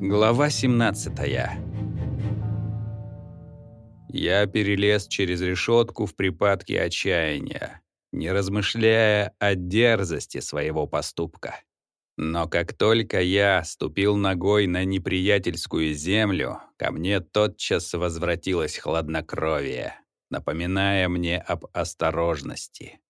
Глава 17 Я перелез через решетку в припадке отчаяния, не размышляя о дерзости своего поступка. Но как только я ступил ногой на неприятельскую землю, ко мне тотчас возвратилось хладнокровие, напоминая мне об осторожности.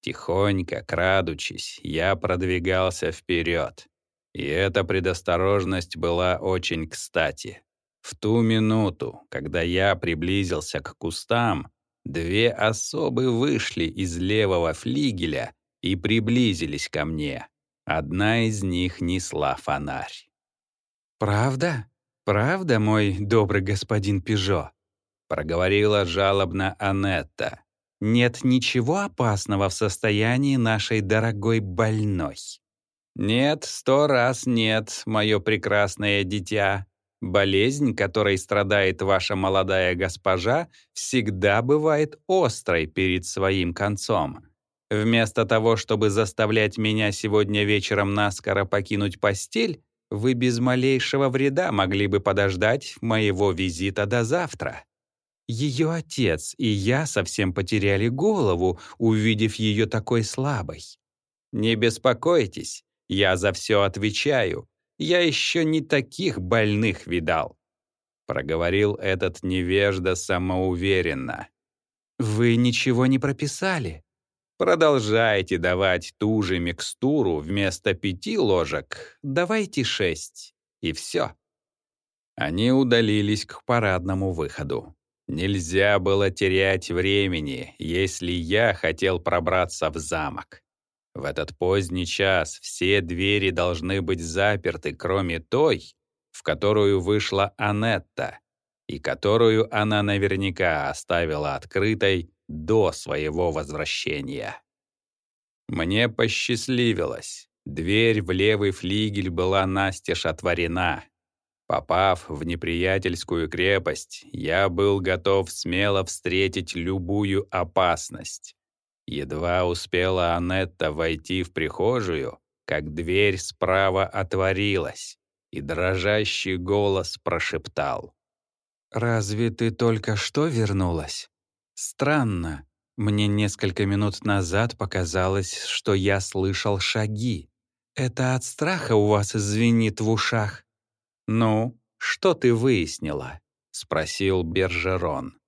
Тихонько, крадучись, я продвигался вперед. И эта предосторожность была очень кстати. В ту минуту, когда я приблизился к кустам, две особы вышли из левого флигеля и приблизились ко мне. Одна из них несла фонарь. «Правда? Правда, мой добрый господин Пижо?» — проговорила жалобно Анетта. «Нет ничего опасного в состоянии нашей дорогой больной». «Нет, сто раз нет, мое прекрасное дитя. Болезнь, которой страдает ваша молодая госпожа, всегда бывает острой перед своим концом. Вместо того, чтобы заставлять меня сегодня вечером наскоро покинуть постель, вы без малейшего вреда могли бы подождать моего визита до завтра. Ее отец и я совсем потеряли голову, увидев ее такой слабой. Не беспокойтесь, я за все отвечаю. Я еще не таких больных видал. Проговорил этот невежда самоуверенно. Вы ничего не прописали? Продолжайте давать ту же микстуру вместо пяти ложек. Давайте шесть. И все. Они удалились к парадному выходу. Нельзя было терять времени, если я хотел пробраться в замок. В этот поздний час все двери должны быть заперты, кроме той, в которую вышла Анетта, и которую она наверняка оставила открытой до своего возвращения. Мне посчастливилось. Дверь в левый флигель была настежь отворена. Попав в неприятельскую крепость, я был готов смело встретить любую опасность. Едва успела Анетта войти в прихожую, как дверь справа отворилась, и дрожащий голос прошептал. «Разве ты только что вернулась?» Странно. Мне несколько минут назад показалось, что я слышал шаги. Это от страха у вас звенит в ушах. Ну, что ты выяснила? спросил Бержерон.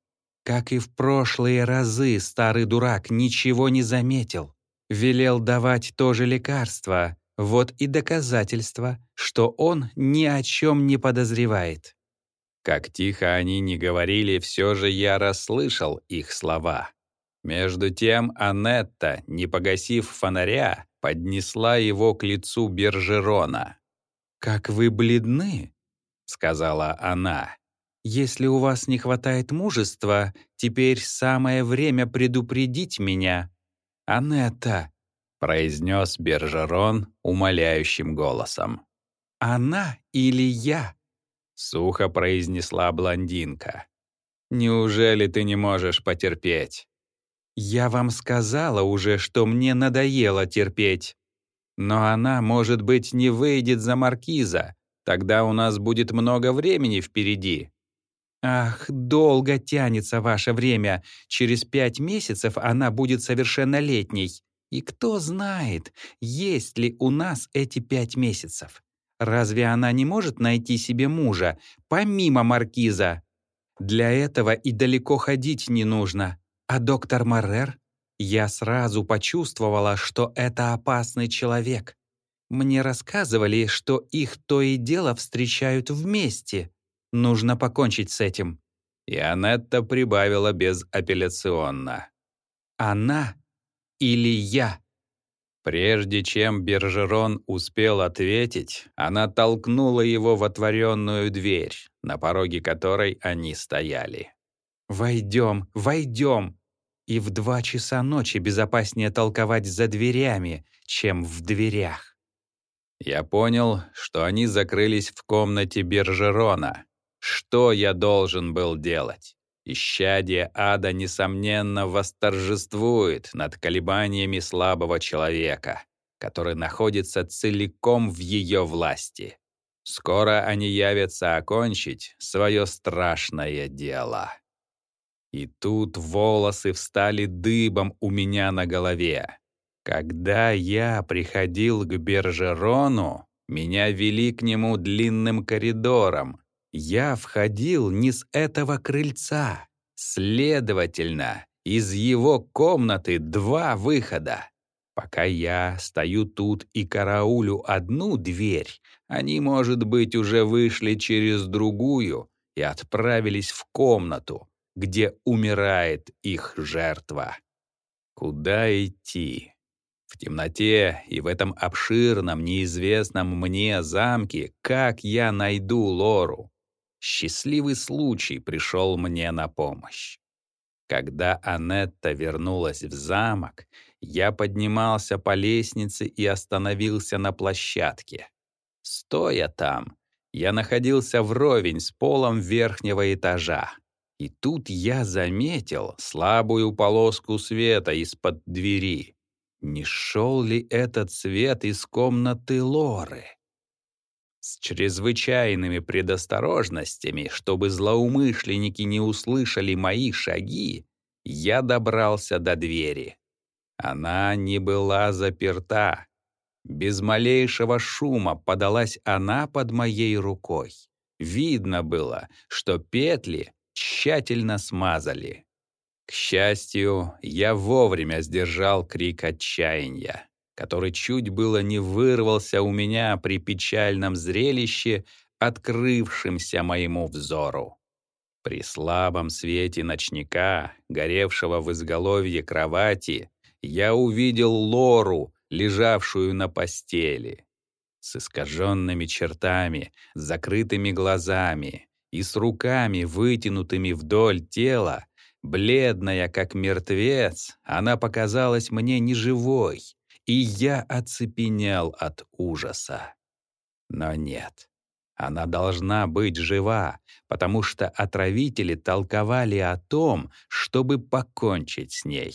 Как и в прошлые разы, старый дурак ничего не заметил. Велел давать то же лекарство. Вот и доказательство, что он ни о чем не подозревает. Как тихо они не говорили, все же я расслышал их слова. Между тем Анетта, не погасив фонаря, поднесла его к лицу Бержерона. «Как вы бледны», — сказала она. «Если у вас не хватает мужества, теперь самое время предупредить меня». «Анетта», — произнес Бержерон умоляющим голосом. «Она или я?» — сухо произнесла блондинка. «Неужели ты не можешь потерпеть?» «Я вам сказала уже, что мне надоело терпеть. Но она, может быть, не выйдет за маркиза. Тогда у нас будет много времени впереди». «Ах, долго тянется ваше время. Через пять месяцев она будет совершеннолетней. И кто знает, есть ли у нас эти пять месяцев. Разве она не может найти себе мужа, помимо маркиза? Для этого и далеко ходить не нужно. А доктор Маррер? Я сразу почувствовала, что это опасный человек. Мне рассказывали, что их то и дело встречают вместе. Нужно покончить с этим. И Анетта прибавила безапелляционно. Она или я? Прежде чем Бержерон успел ответить, она толкнула его в отворенную дверь, на пороге которой они стояли. «Войдем, войдем!» И в два часа ночи безопаснее толковать за дверями, чем в дверях. Я понял, что они закрылись в комнате Бержерона. Что я должен был делать? Исчадие ада, несомненно, восторжествует над колебаниями слабого человека, который находится целиком в ее власти. Скоро они явятся окончить свое страшное дело. И тут волосы встали дыбом у меня на голове. Когда я приходил к Бержерону, меня вели к нему длинным коридором. Я входил не с этого крыльца. Следовательно, из его комнаты два выхода. Пока я стою тут и караулю одну дверь, они, может быть, уже вышли через другую и отправились в комнату, где умирает их жертва. Куда идти? В темноте и в этом обширном, неизвестном мне замке, как я найду Лору? Счастливый случай пришел мне на помощь. Когда Анетта вернулась в замок, я поднимался по лестнице и остановился на площадке. Стоя там, я находился вровень с полом верхнего этажа. И тут я заметил слабую полоску света из-под двери. Не шел ли этот свет из комнаты Лоры? С чрезвычайными предосторожностями, чтобы злоумышленники не услышали мои шаги, я добрался до двери. Она не была заперта. Без малейшего шума подалась она под моей рукой. Видно было, что петли тщательно смазали. К счастью, я вовремя сдержал крик отчаяния, который чуть было не вырвался у меня при печальном зрелище, открывшемся моему взору. При слабом свете ночника, горевшего в изголовье кровати, я увидел Лору, лежавшую на постели, с искаженными чертами, с закрытыми глазами и с руками, вытянутыми вдоль тела, бледная, как мертвец, она показалась мне неживой, и я оцепенел от ужаса. Но нет, она должна быть жива, потому что отравители толковали о том, чтобы покончить с ней.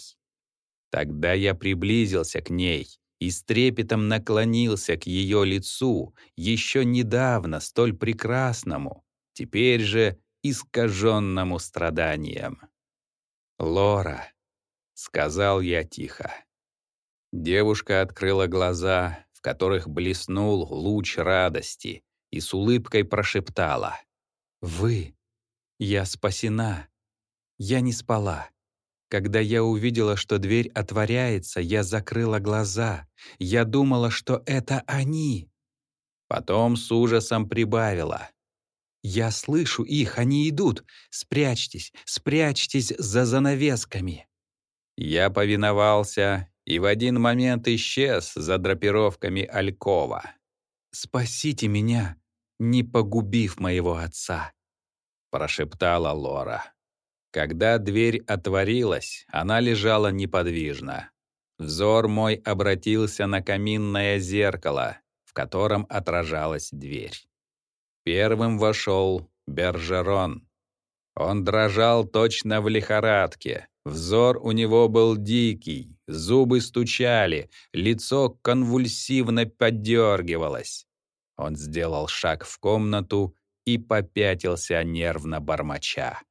Тогда я приблизился к ней и с трепетом наклонился к ее лицу, еще недавно столь прекрасному, теперь же искаженному страданием. «Лора», — сказал я тихо. Девушка открыла глаза, в которых блеснул луч радости, и с улыбкой прошептала. «Вы! Я спасена! Я не спала!» Когда я увидела, что дверь отворяется, я закрыла глаза. Я думала, что это они. Потом с ужасом прибавила. «Я слышу их, они идут. Спрячьтесь, спрячьтесь за занавесками». Я повиновался и в один момент исчез за драпировками Алькова. «Спасите меня, не погубив моего отца», — прошептала Лора. Когда дверь отворилась, она лежала неподвижно. Взор мой обратился на каминное зеркало, в котором отражалась дверь. Первым вошел Бержерон. Он дрожал точно в лихорадке. Взор у него был дикий, зубы стучали, лицо конвульсивно подергивалось. Он сделал шаг в комнату и попятился нервно бормоча.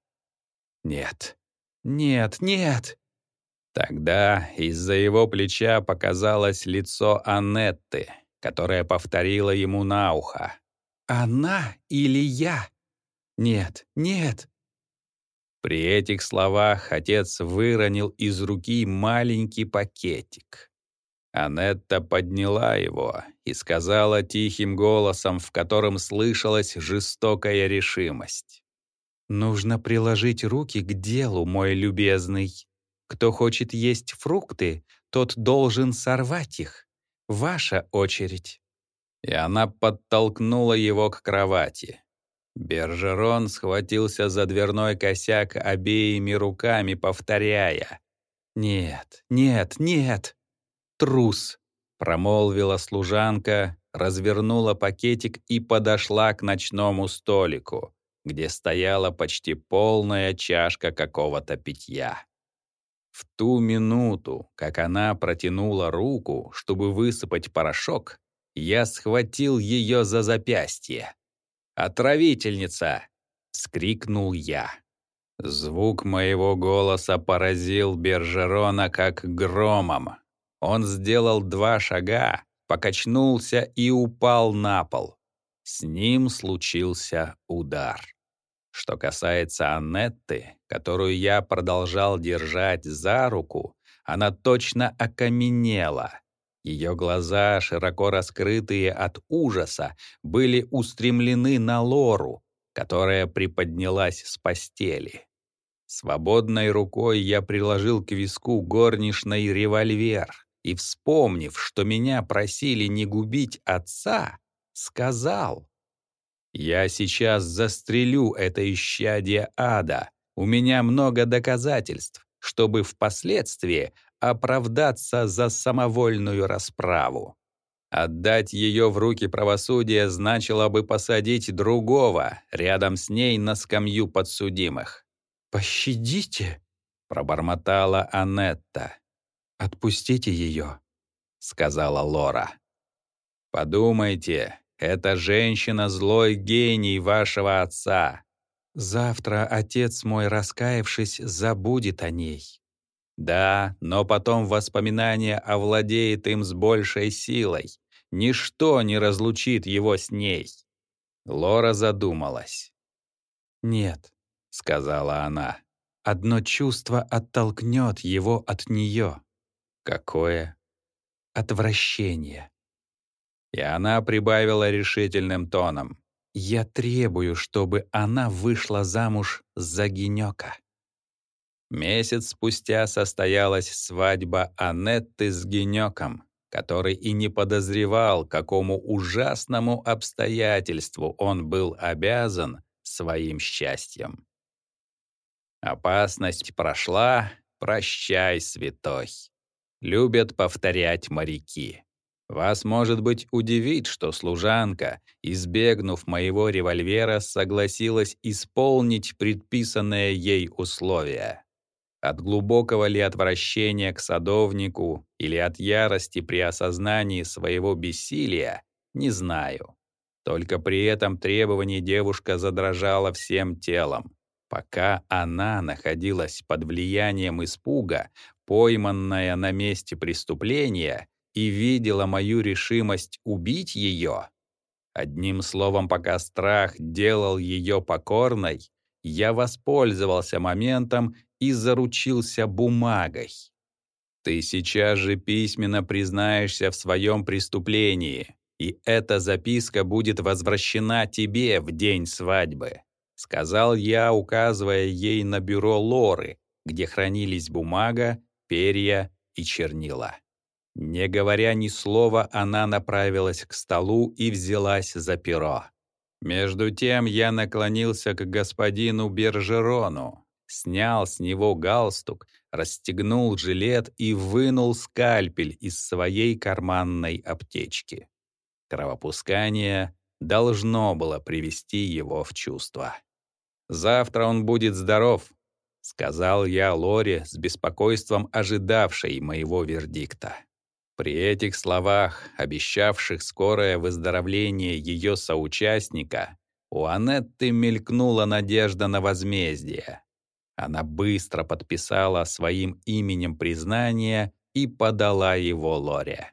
Нет. Нет, нет. Тогда из-за его плеча показалось лицо Анетты, которая повторила ему на ухо. «Она или я? Нет, нет». При этих словах отец выронил из руки маленький пакетик. Анетта подняла его и сказала тихим голосом, в котором слышалась жестокая решимость. Нужно приложить руки к делу, мой любезный. Кто хочет есть фрукты, тот должен сорвать их. Ваша очередь. И она подтолкнула его к кровати. Бержерон схватился за дверной косяк обеими руками, повторяя. «Нет, нет, нет! Трус!» — промолвила служанка, развернула пакетик и подошла к ночному столику где стояла почти полная чашка какого-то питья. В ту минуту, как она протянула руку, чтобы высыпать порошок, Я схватил ее за запястье. «Отравительница!» — вскрикнул я. Звук моего голоса поразил Бержерона как громом. Он сделал два шага, покачнулся и упал на пол. С ним случился удар. Что касается Аннетты, которую я продолжал держать за руку, она точно окаменела. Ее глаза, широко раскрытые от ужаса, были устремлены на Лору, которая приподнялась с постели. Свободной рукой я приложил к виску горничной револьвер и, вспомнив, что меня просили не губить отца, сказал, «Я сейчас застрелю это исчадие ада. У меня много доказательств, чтобы впоследствии оправдаться за самовольную расправу. Отдать ее в руки правосудия значило бы посадить другого рядом с ней на скамью подсудимых. «Пощадите!» — пробормотала Анетта. «Отпустите ее», — сказала Лора. «Подумайте, эта женщина — злой гений вашего отца. Завтра отец мой, раскаявшись, забудет о ней. Да, но потом воспоминание овладеет им с большей силой. Ничто не разлучит его с ней. Лора задумалась. «Нет», — сказала она, — «одно чувство оттолкнет его от нее». «Какое?» «Отвращение». И она прибавила решительным тоном. «Я требую, чтобы она вышла замуж за Генёка». Месяц спустя состоялась свадьба Анетты с Генёком, который и не подозревал, какому ужасному обстоятельству он был обязан своим счастьем. Опасность прошла, прощай, святой. Любят повторять моряки. Вас, может быть, удивит, что служанка, избегнув моего револьвера, согласилась исполнить предписанное ей условие. От глубокого ли отвращения к садовнику или от ярости при осознании своего бессилия, не знаю. Только при этом требовании девушка задрожала всем телом, пока она находилась под влиянием испуга, пойманная на месте преступления, и видела мою решимость убить ее. Одним словом, пока страх делал ее покорной, я воспользовался моментом и заручился бумагой. Ты сейчас же письменно признаешься в своем преступлении, и эта записка будет возвращена тебе в день свадьбы», — сказал я, указывая ей на бюро Лоры, где хранились бумага, перья и чернила. Не говоря ни слова, она направилась к столу и взялась за перо. Между тем я наклонился к господину Бержерону, снял с него галстук, расстегнул жилет и вынул скальпель из своей карманной аптечки. Кровопускание должно было привести его в чувство. «Завтра он будет здоров», — сказал я Лоре с беспокойством ожидавшей моего вердикта. При этих словах, обещавших скорое выздоровление ее соучастника, у Анетты мелькнула надежда на возмездие. Она быстро подписала своим именем признание и подала его Лоре.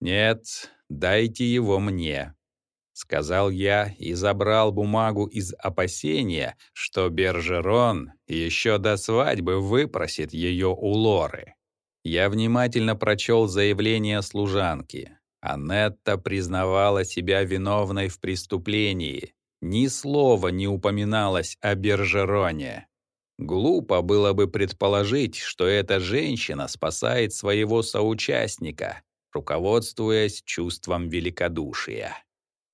«Нет, дайте его мне», — сказал я и забрал бумагу из опасения, что Бержерон еще до свадьбы выпросит ее у Лоры. Я внимательно прочел заявление служанки. Анетта признавала себя виновной в преступлении. Ни слова не упоминалось о Бержероне. Глупо было бы предположить, что эта женщина спасает своего соучастника, руководствуясь чувством великодушия.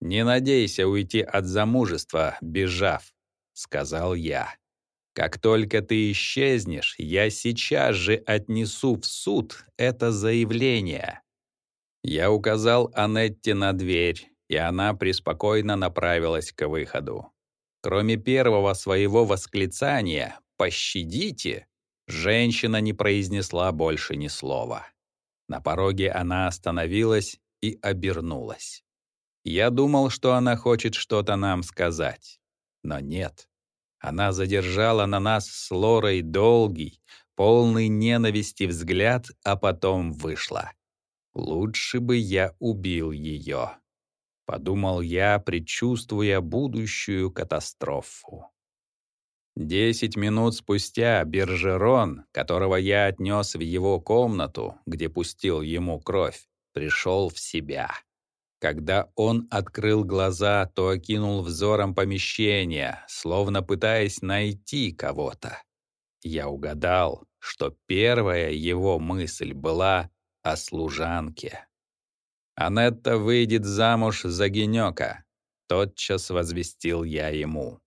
«Не надейся уйти от замужества, бежав», — сказал я. «Как только ты исчезнешь, я сейчас же отнесу в суд это заявление». Я указал Анетте на дверь, и она преспокойно направилась к выходу. Кроме первого своего восклицания «пощадите», женщина не произнесла больше ни слова. На пороге она остановилась и обернулась. Я думал, что она хочет что-то нам сказать. Но нет. Она задержала на нас с Лорой долгий, полный ненависти взгляд, а потом вышла. Лучше бы я убил ее. Подумал я, предчувствуя будущую катастрофу. Десять минут спустя Бержерон, которого я отнес в его комнату, где пустил ему кровь, пришел в себя. Когда он открыл глаза, то окинул взором помещение, словно пытаясь найти кого-то. Я угадал, что первая его мысль была о служанке. «Анетта выйдет замуж за Генёка», — тотчас возвестил я ему.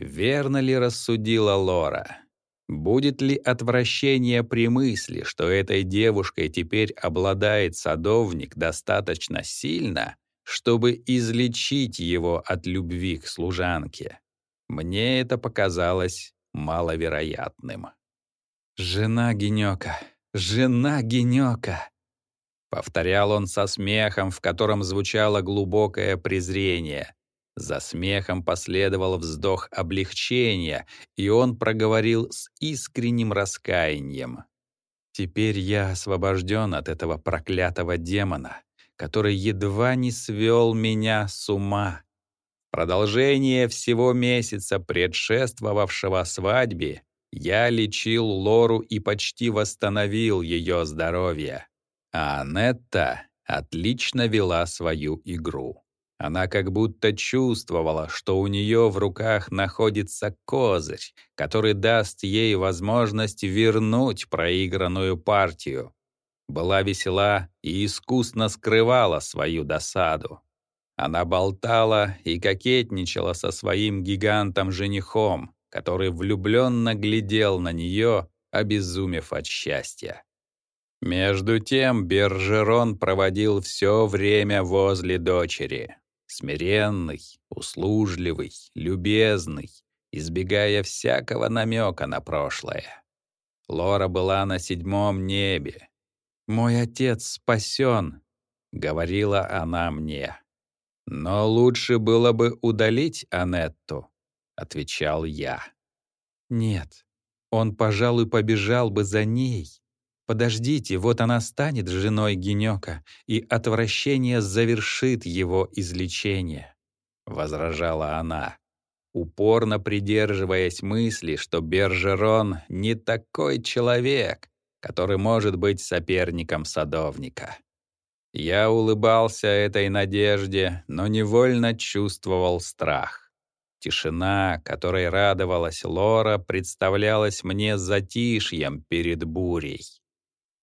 Верно ли рассудила Лора? Будет ли отвращение при мысли, что этой девушкой теперь обладает садовник достаточно сильно, чтобы излечить его от любви к служанке? Мне это показалось маловероятным. «Жена Генёка, жена Генёка!» Повторял он со смехом, в котором звучало глубокое презрение, за смехом последовал вздох облегчения, и он проговорил с искренним раскаянием. «Теперь я освобожден от этого проклятого демона, который едва не свел меня с ума. Продолжение всего месяца, предшествовавшего свадьбе, я лечил Лору и почти восстановил ее здоровье. А Анетта отлично вела свою игру. Она как будто чувствовала, что у нее в руках находится козырь, который даст ей возможность вернуть проигранную партию. Была весела и искусно скрывала свою досаду. Она болтала и кокетничала со своим гигантом-женихом, который влюбленно глядел на нее, обезумев от счастья. Между тем Бержерон проводил все время возле дочери, Смиренный, услужливый, любезный, избегая всякого намека на прошлое. Лора была на седьмом небе. «Мой отец спасен», — говорила она мне. «Но лучше было бы удалить Анетту», — отвечал я. «Нет, он, пожалуй, побежал бы за ней, Подождите, вот она станет женой Генёка, и отвращение завершит его излечение», — возражала она, упорно придерживаясь мысли, что Бержерон не такой человек, который может быть соперником садовника. Я улыбался этой надежде, но невольно чувствовал страх. Тишина, которой радовалась Лора, представлялась мне затишьем перед бурей.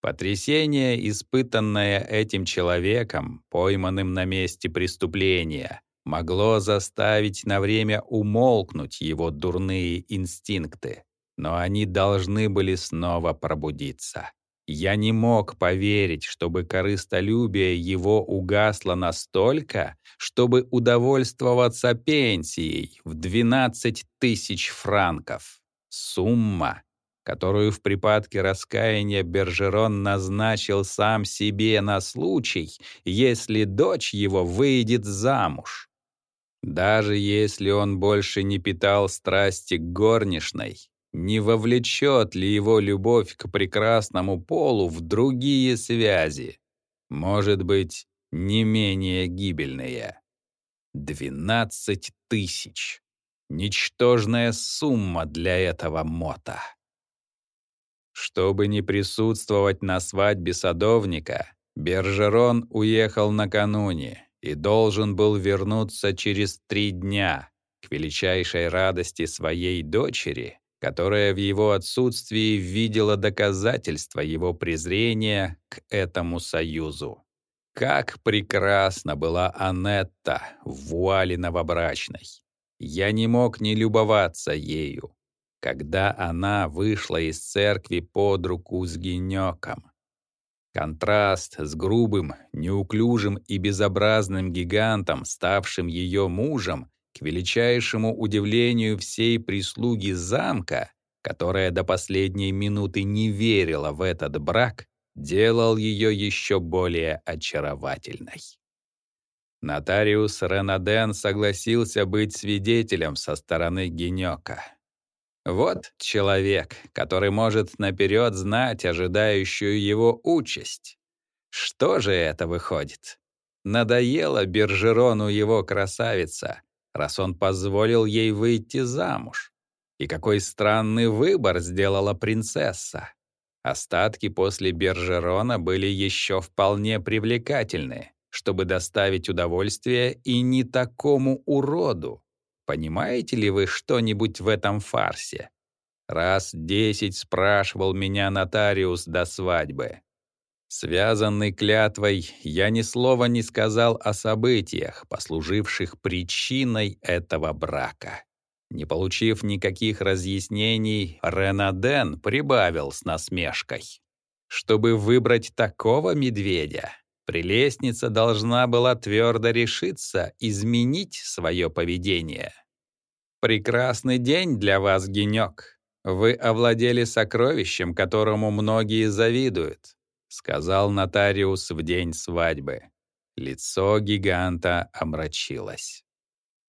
Потрясение, испытанное этим человеком, пойманным на месте преступления, могло заставить на время умолкнуть его дурные инстинкты, но они должны были снова пробудиться. Я не мог поверить, чтобы корыстолюбие его угасло настолько, чтобы удовольствоваться пенсией в 12 тысяч франков. Сумма, которую в припадке раскаяния Бержерон назначил сам себе на случай, если дочь его выйдет замуж. Даже если он больше не питал страсти к горничной, не вовлечет ли его любовь к прекрасному полу в другие связи, может быть, не менее гибельные. Двенадцать тысяч. Ничтожная сумма для этого мота. Чтобы не присутствовать на свадьбе садовника, Бержерон уехал накануне и должен был вернуться через три дня к величайшей радости своей дочери, которая в его отсутствии видела доказательства его презрения к этому союзу. Как прекрасна была Анетта в вуале новобрачной! Я не мог не любоваться ею когда она вышла из церкви под руку с Генёком. Контраст с грубым, неуклюжим и безобразным гигантом, ставшим ее мужем, к величайшему удивлению всей прислуги замка, которая до последней минуты не верила в этот брак, делал ее еще более очаровательной. Нотариус Ренаден согласился быть свидетелем со стороны Генёка. Вот человек, который может наперед знать ожидающую его участь. Что же это выходит? Надоело Бержерону его красавица, раз он позволил ей выйти замуж. И какой странный выбор сделала принцесса. Остатки после Бержерона были еще вполне привлекательны, чтобы доставить удовольствие и не такому уроду. Понимаете ли вы что-нибудь в этом фарсе? Раз десять спрашивал меня нотариус до свадьбы. Связанный клятвой, я ни слова не сказал о событиях, послуживших причиной этого брака. Не получив никаких разъяснений, Ренаден прибавил с насмешкой. Чтобы выбрать такого медведя, прелестница должна была твердо решиться изменить свое поведение. «Прекрасный день для вас, Генек. Вы овладели сокровищем, которому многие завидуют», сказал нотариус в день свадьбы. Лицо гиганта омрачилось.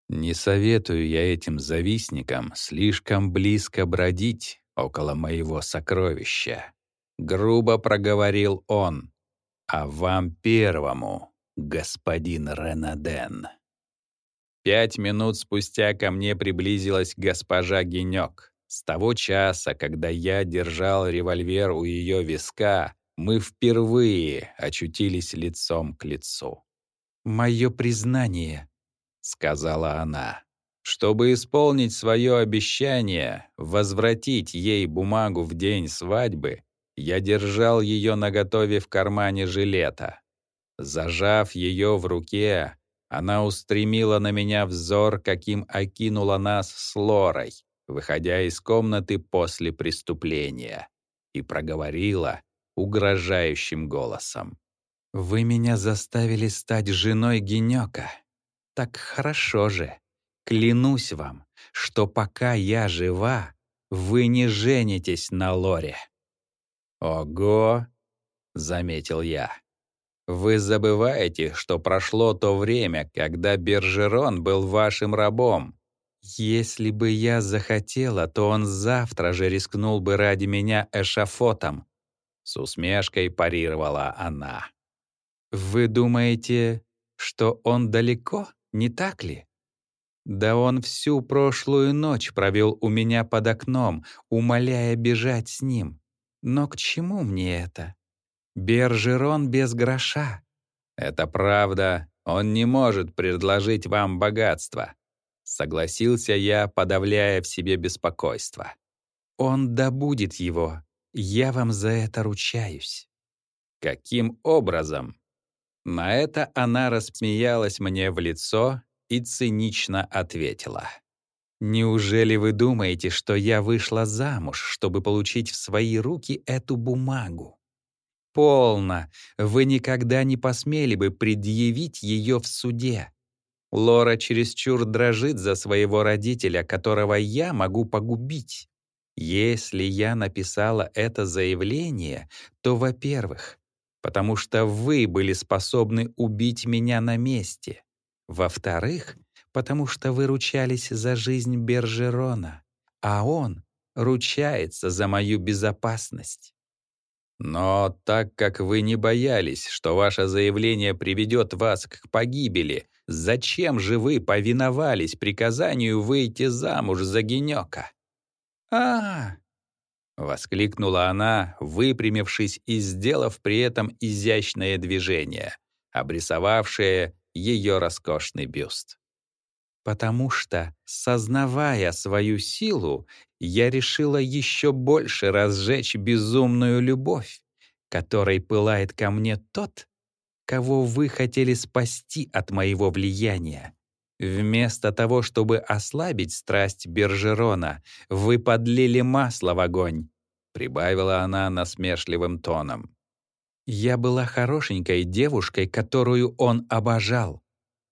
Не советую я этим завистникам слишком близко бродить около моего сокровища. Грубо проговорил он. А вам первому, господин Ренаден. Пять минут спустя ко мне приблизилась госпожа Генек. С того часа, когда я держал револьвер у ее виска, мы впервые очутились лицом к лицу. «Мое признание», сказала она. Чтобы исполнить свое обещание, возвратить ей бумагу в день свадьбы, я держал ее наготове в кармане жилета. Зажав ее в руке, она устремила на меня взор, каким окинула нас с Лорой, выходя из комнаты после преступления, и проговорила угрожающим голосом. «Вы меня заставили стать женой Генёка. Так хорошо же. Клянусь вам, что пока я жива, вы не женитесь на Лоре. Ого, заметил я. Вы забываете, что прошло то время, когда Бержерон был вашим рабом. Если бы я захотела, то он завтра же рискнул бы ради меня эшафотом. С усмешкой парировала она. Вы думаете, что он далеко? не так ли? Да он всю прошлую ночь провел у меня под окном, умоляя бежать с ним. Но к чему мне это? Бержерон без гроша. Это правда, он не может предложить вам богатство. Согласился я, подавляя в себе беспокойство. Он добудет его, я вам за это ручаюсь. Каким образом? На это она рассмеялась мне в лицо и цинично ответила. «Неужели вы думаете, что я вышла замуж, чтобы получить в свои руки эту бумагу? Полно, вы никогда не посмели бы предъявить ее в суде. Лора чересчур дрожит за своего родителя, которого я могу погубить. Если я написала это заявление, то, во-первых, потому что вы были способны убить меня на месте. Во-вторых, потому что вы ручались за жизнь Бержерона, а он ручается за мою безопасность. Но так как вы не боялись, что ваше заявление приведет вас к погибели, зачем же вы повиновались приказанию выйти замуж за Генёка? А, — воскликнула она, выпрямившись и сделав при этом изящное движение, обрисовавшее ее роскошный бюст. «Потому что, сознавая свою силу, я решила еще больше разжечь безумную любовь, которой пылает ко мне тот, кого вы хотели спасти от моего влияния. Вместо того, чтобы ослабить страсть Бержерона, вы подлили масло в огонь», — прибавила она насмешливым тоном. «Я была хорошенькой девушкой, которую он обожал.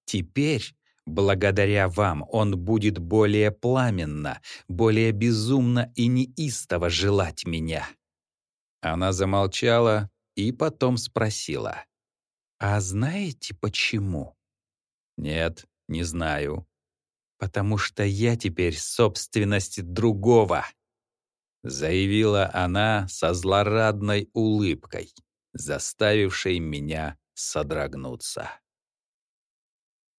Теперь, благодаря вам, он будет более пламенно, более безумно и неистово желать меня». Она замолчала, и потом спросила. «А знаете почему?» «Нет, не знаю». «Потому что я теперь собственность другого», заявила она со злорадной улыбкой, заставившей меня содрогнуться.